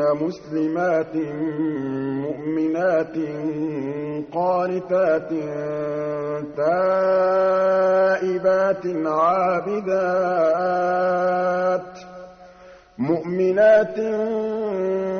مُسْلِمَاتٍ مُّؤْمِنَاتٍ قَانِتَاتٍ تَائِبَاتٍ عَابِدَاتٍ مُؤْمِنَاتٍ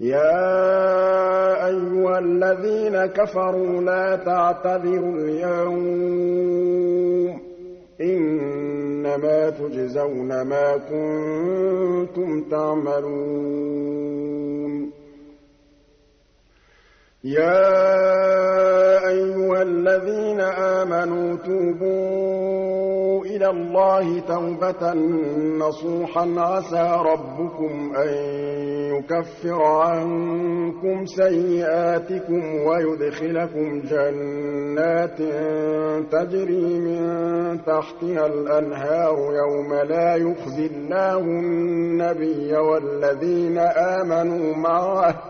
يا أيها الذين كفروا لا تعتذروا اليوم إنما تجزون ما كنتم تعملون. يا أيها الذين آمنوا توبوا إلى الله توبة نصوحا. عسى ربكم أن يكفر عنكم سيئاتكم ويدخلكم جنات تجري من تحتها الأنهار يوم لا يخزي الله النبي والذين آمنوا معه.